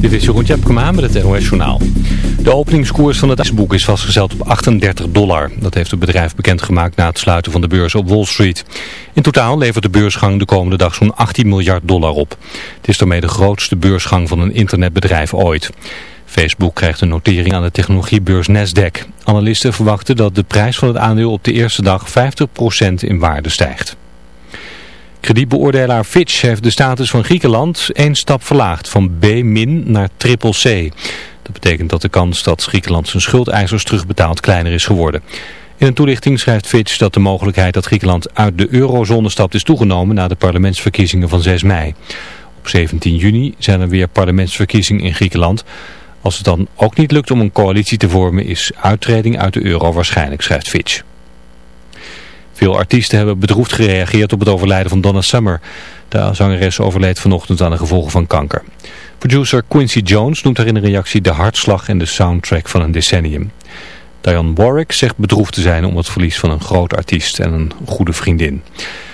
Dit is Jeroen Tjepkema met het NOS Journaal. De openingskoers van het Facebook is vastgesteld op 38 dollar. Dat heeft het bedrijf bekendgemaakt na het sluiten van de beurs op Wall Street. In totaal levert de beursgang de komende dag zo'n 18 miljard dollar op. Het is daarmee de grootste beursgang van een internetbedrijf ooit. Facebook krijgt een notering aan de technologiebeurs Nasdaq. Analisten verwachten dat de prijs van het aandeel op de eerste dag 50% in waarde stijgt. Kredietbeoordelaar Fitch heeft de status van Griekenland één stap verlaagd van B- naar triple C. Dat betekent dat de kans dat Griekenland zijn schuldeisers terugbetaalt kleiner is geworden. In een toelichting schrijft Fitch dat de mogelijkheid dat Griekenland uit de eurozone stapt is toegenomen na de parlementsverkiezingen van 6 mei. Op 17 juni zijn er weer parlementsverkiezingen in Griekenland. Als het dan ook niet lukt om een coalitie te vormen is uittreding uit de euro waarschijnlijk, schrijft Fitch. Veel artiesten hebben bedroefd gereageerd op het overlijden van Donna Summer. De zangeres overleed vanochtend aan de gevolgen van kanker. Producer Quincy Jones noemt haar in een reactie de hartslag en de soundtrack van een decennium. Diane Warwick zegt bedroefd te zijn om het verlies van een groot artiest en een goede vriendin.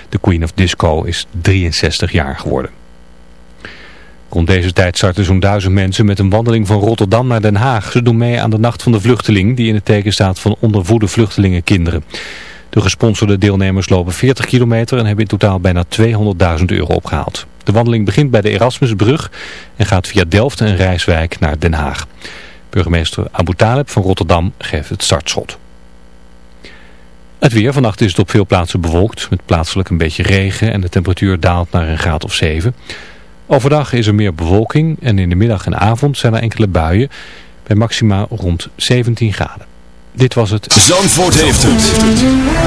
De Queen of Disco is 63 jaar geworden. Rond deze tijd starten zo'n duizend mensen met een wandeling van Rotterdam naar Den Haag. Ze doen mee aan de Nacht van de Vluchteling die in het teken staat van ondervoede vluchtelingenkinderen. De gesponsorde deelnemers lopen 40 kilometer en hebben in totaal bijna 200.000 euro opgehaald. De wandeling begint bij de Erasmusbrug en gaat via Delft en Rijswijk naar Den Haag. Burgemeester Abu Taleb van Rotterdam geeft het startschot. Het weer. Vannacht is het op veel plaatsen bewolkt met plaatselijk een beetje regen en de temperatuur daalt naar een graad of 7. Overdag is er meer bewolking en in de middag en avond zijn er enkele buien bij maxima rond 17 graden. Dit was het. Zandvoort heeft het.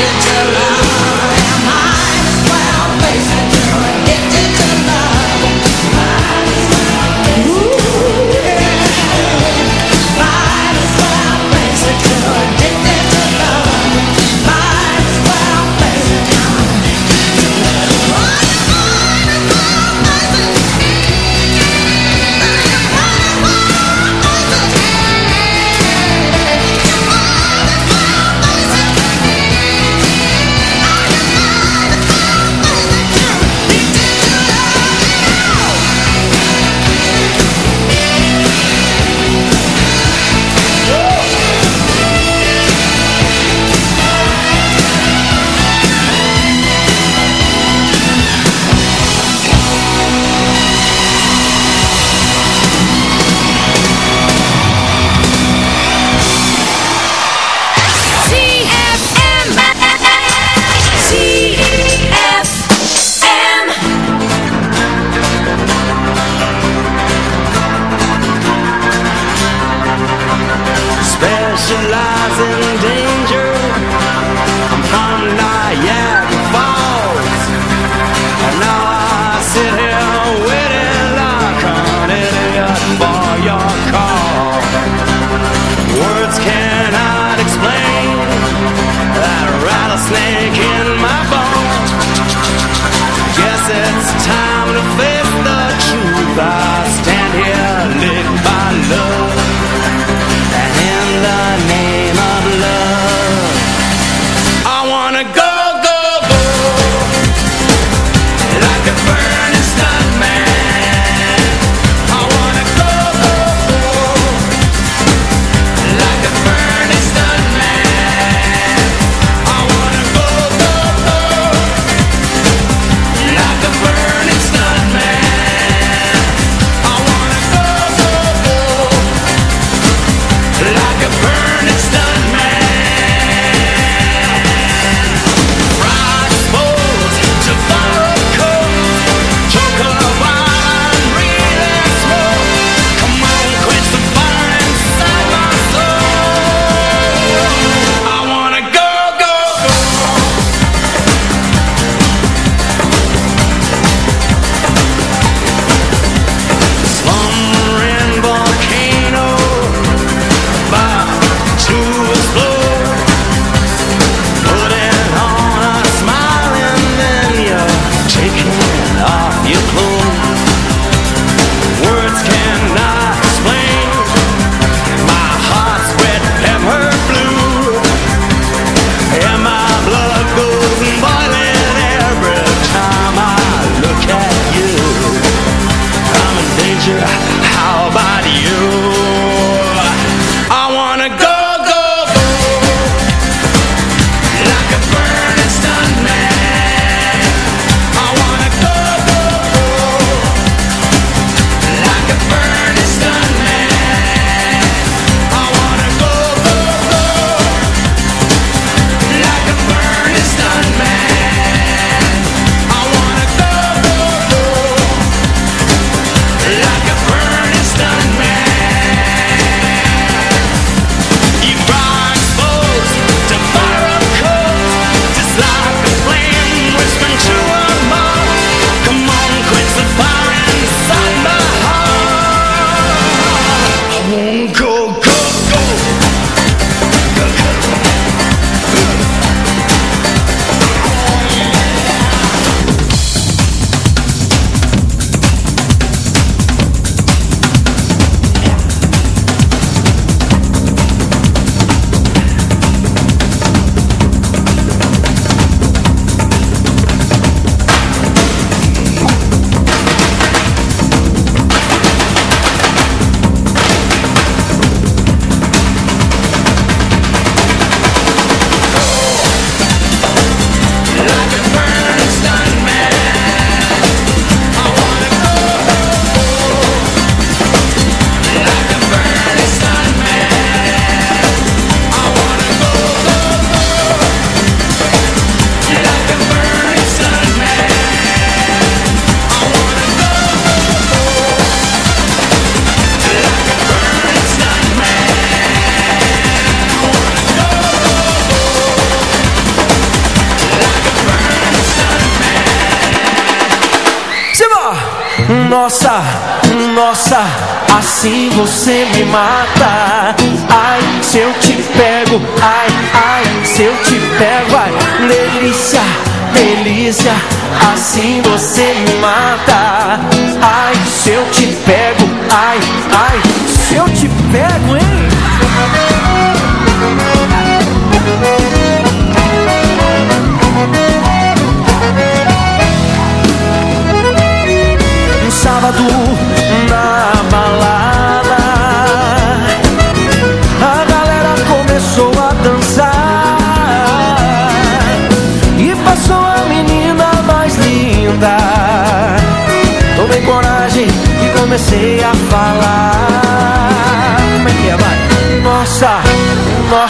into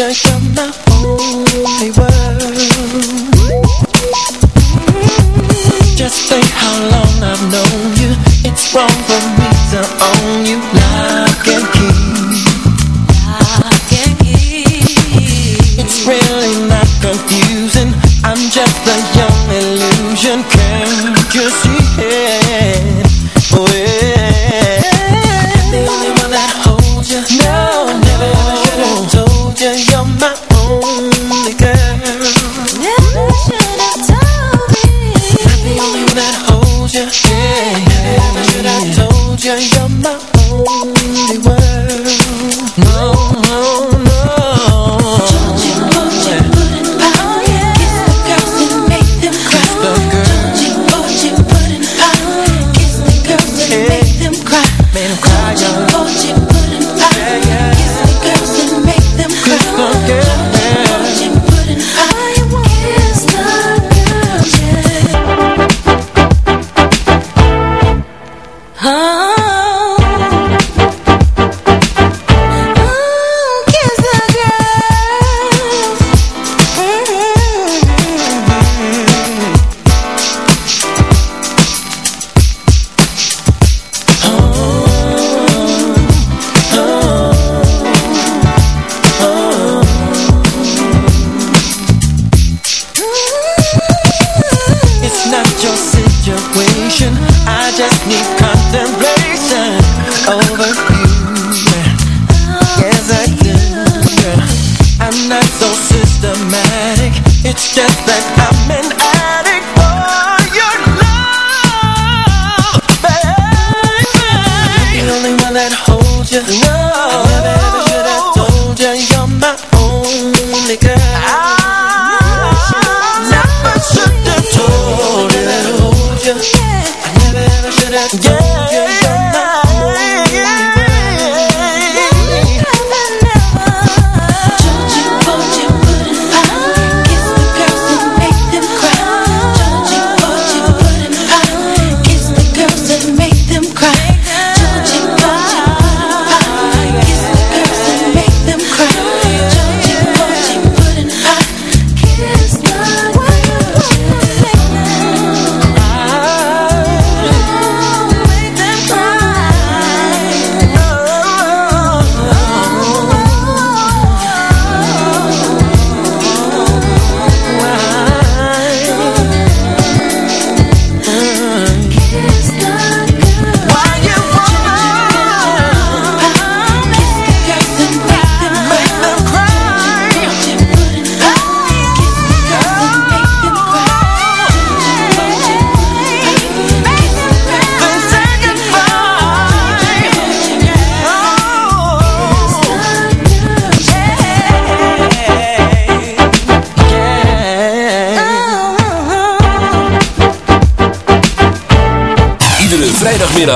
you You're my only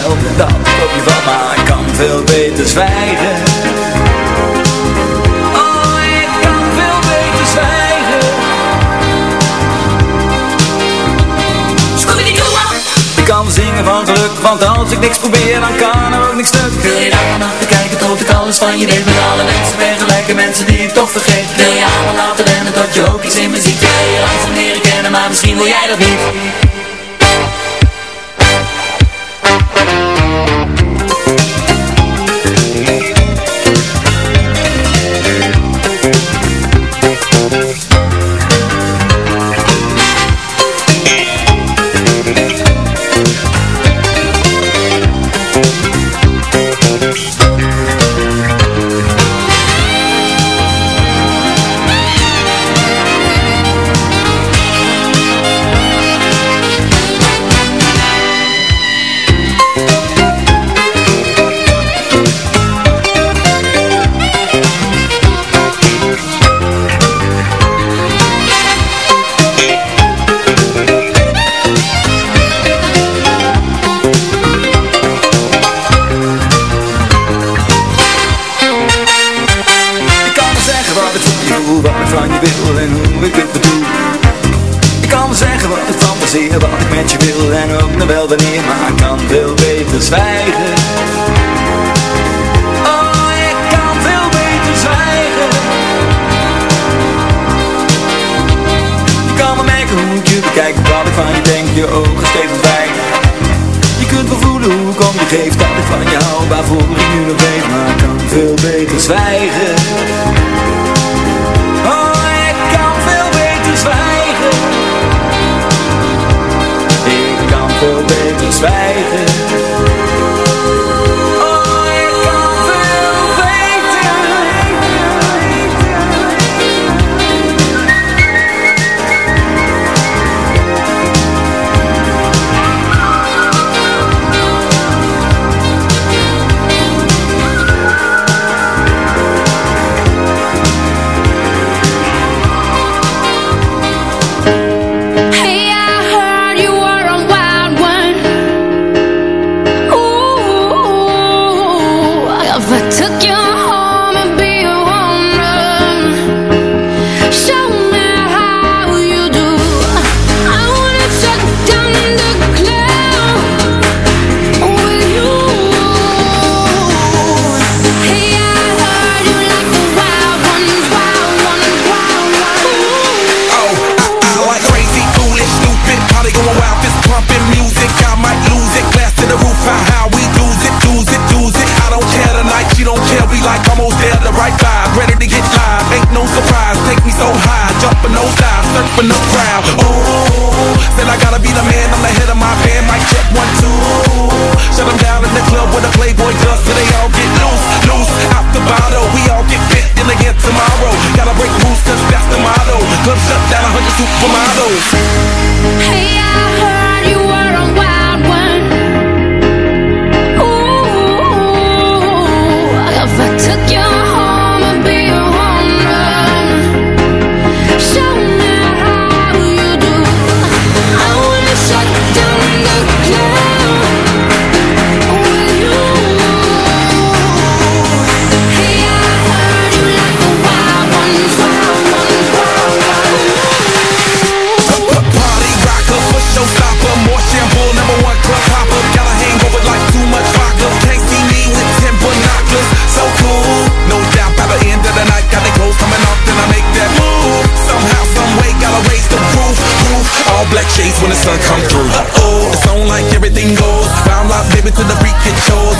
wel, dat hoop je van, maar ik kan veel beter zwijgen. Oh, ik kan veel beter zwijgen. Ik kan zingen van geluk, want als ik niks probeer, dan kan er ook niks stuk. Wil je daar nachten kijken tot ik alles van je weet met alle mensen ben gelijke mensen die ik toch vergeet. Wil je allemaal laten rennen tot je ook iets in ziet? wil je van leren kennen, maar misschien wil jij dat niet.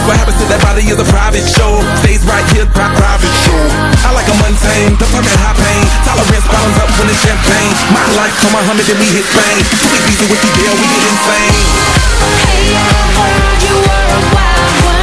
What happens to that body is a private show. Stays right here, private show. I like a mundane, the fucking high pain. Tolerance bottoms up when it's champagne. My life, come on, Muhammad, then we hit fame. Too easy with the deal, we get insane. Hey, I heard you were a wild one.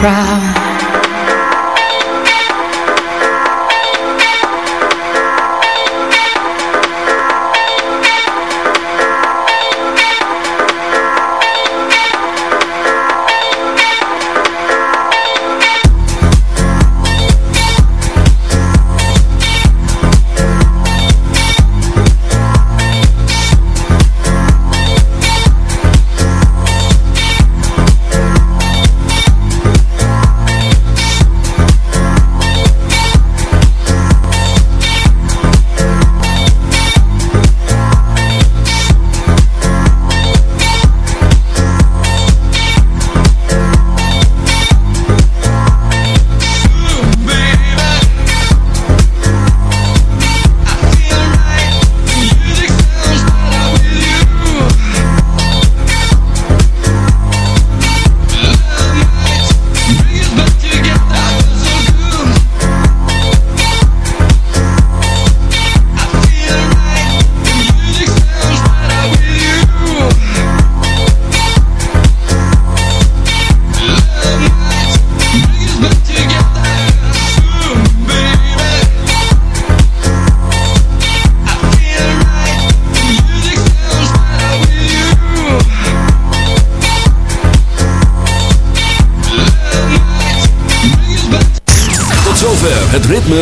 proud.